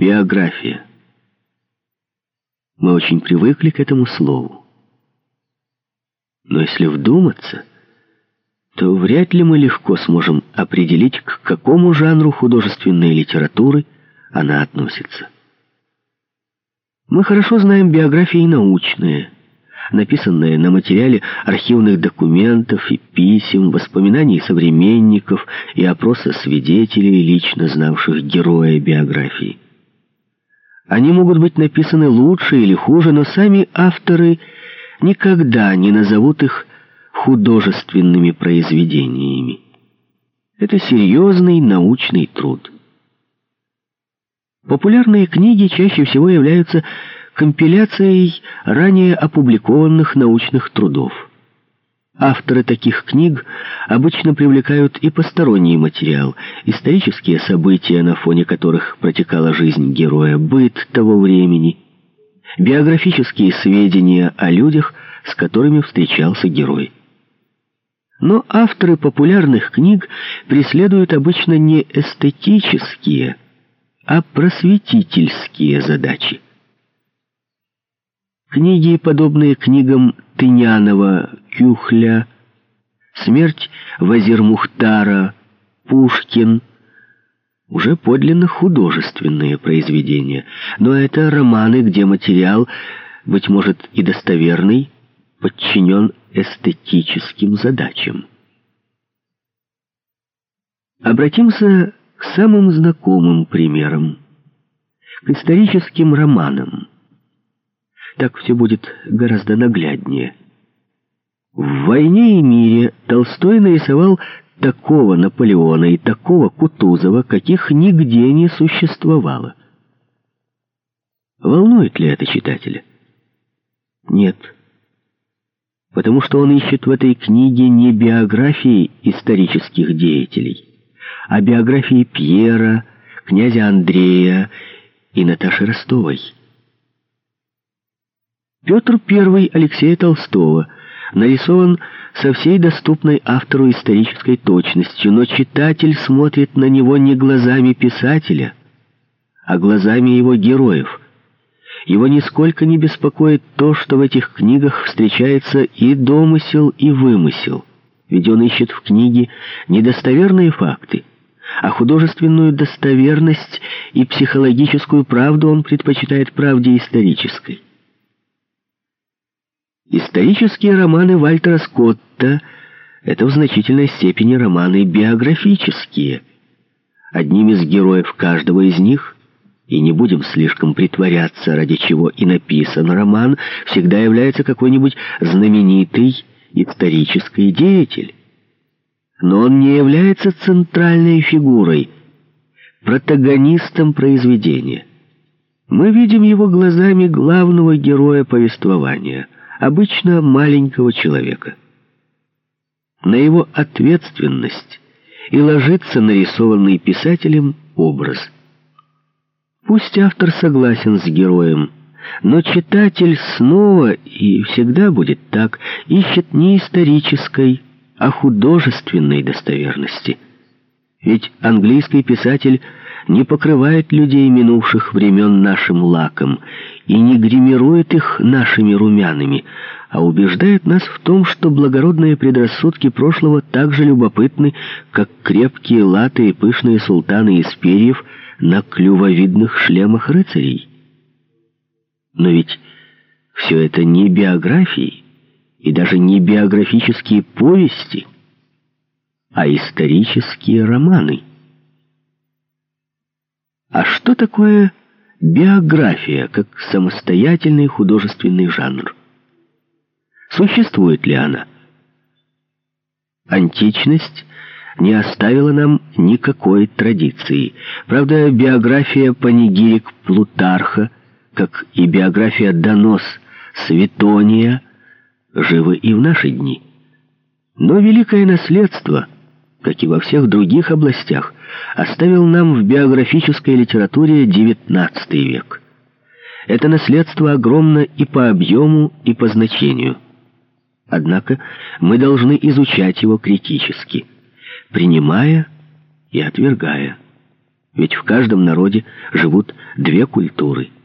биография. Мы очень привыкли к этому слову. Но если вдуматься, то вряд ли мы легко сможем определить, к какому жанру художественной литературы она относится. Мы хорошо знаем биографии научные, написанные на материале архивных документов и писем, воспоминаний современников и опроса свидетелей, лично знавших героя биографии. Они могут быть написаны лучше или хуже, но сами авторы никогда не назовут их художественными произведениями. Это серьезный научный труд. Популярные книги чаще всего являются компиляцией ранее опубликованных научных трудов. Авторы таких книг обычно привлекают и посторонний материал, исторические события, на фоне которых протекала жизнь героя, быт того времени, биографические сведения о людях, с которыми встречался герой. Но авторы популярных книг преследуют обычно не эстетические, а просветительские задачи. Книги, подобные книгам Тынянова, Кюхля, «Смерть Вазир-Мухтара», «Пушкин» — уже подлинно художественные произведения, но это романы, где материал, быть может, и достоверный, подчинен эстетическим задачам. Обратимся к самым знакомым примерам, к историческим романам. Так все будет гораздо нагляднее. В «Войне и мире» Толстой нарисовал такого Наполеона и такого Кутузова, каких нигде не существовало. Волнует ли это читателя? Нет потому что он ищет в этой книге не биографии исторических деятелей, а биографии Пьера, князя Андрея и Наташи Ростовой. Петр I Алексея Толстого нарисован со всей доступной автору исторической точностью, но читатель смотрит на него не глазами писателя, а глазами его героев – его нисколько не беспокоит то, что в этих книгах встречается и домысел, и вымысел. Ведь он ищет в книге недостоверные факты, а художественную достоверность и психологическую правду он предпочитает правде исторической. Исторические романы Вальтера Скотта — это в значительной степени романы биографические. Одним из героев каждого из них — и не будем слишком притворяться, ради чего и написан роман, всегда является какой-нибудь знаменитый исторический деятель. Но он не является центральной фигурой, протагонистом произведения. Мы видим его глазами главного героя повествования, обычно маленького человека. На его ответственность и ложится нарисованный писателем образ – Пусть автор согласен с героем, но читатель снова и всегда будет так, ищет не исторической, а художественной достоверности. Ведь английский писатель не покрывает людей минувших времен нашим лаком и не гримирует их нашими румянами, а убеждает нас в том, что благородные предрассудки прошлого так же любопытны, как крепкие латы и пышные султаны из перьев — на клювовидных шлемах рыцарей. Но ведь все это не биографии и даже не биографические повести, а исторические романы. А что такое биография как самостоятельный художественный жанр? Существует ли она? Античность не оставила нам никакой традиции. Правда, биография панигирик Плутарха, как и биография Донос Светония, живы и в наши дни. Но великое наследство, как и во всех других областях, оставил нам в биографической литературе XIX век. Это наследство огромно и по объему, и по значению. Однако мы должны изучать его критически – принимая и отвергая. Ведь в каждом народе живут две культуры –